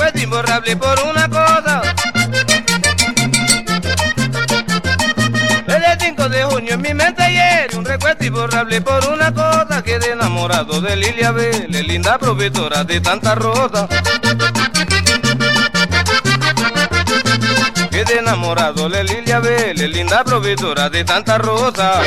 recuerdo imborrable por una cosa. El 5 de junio en mi mente ayer, un recuerdo imborrable por una cosa. Quedé enamorado de Lilia Vélez, linda proveedora de tanta rosa. Quedé enamorado de Lilia Vélez, linda proveedora de tanta rosa.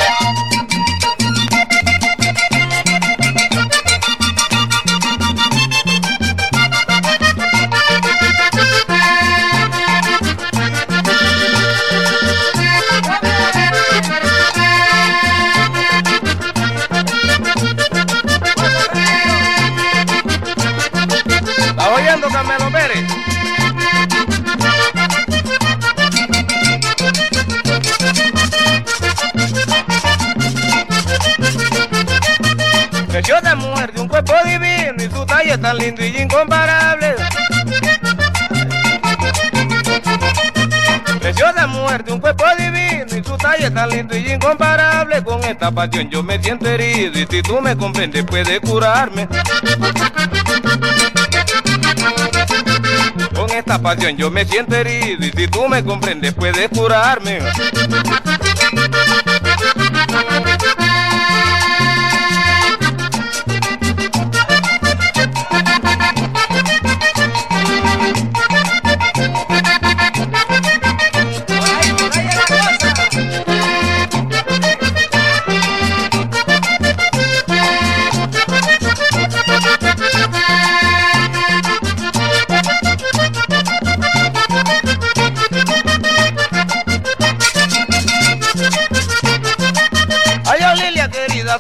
Cuerpo divino y su talla tan lindo y incomparable. Preciosa mujer de un cuerpo divino y su talla tan lindo y incomparable. Con esta pasión yo me siento herido y si tú me comprendes puedes curarme. Con esta pasión yo me siento herido y si tú me comprendes puedes curarme.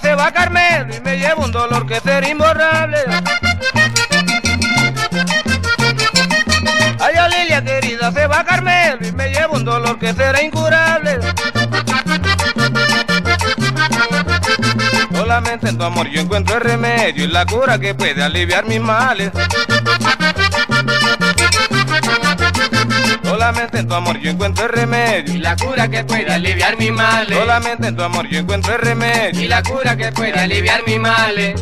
Se va Carmelo y me lleva un dolor que será imborrable. Ay, oh, Lilia querida, se va Carmelo y me lleva un dolor que será incurable. Solamente en tu amor yo encuentro el remedio y la cura que puede aliviar mis males. Solamente en tu amor yo encuentro el remedio Y la cura que puede aliviar mis males. Solamente en tu amor yo encuentro el remedio. Y la cura que puede aliviar mis males.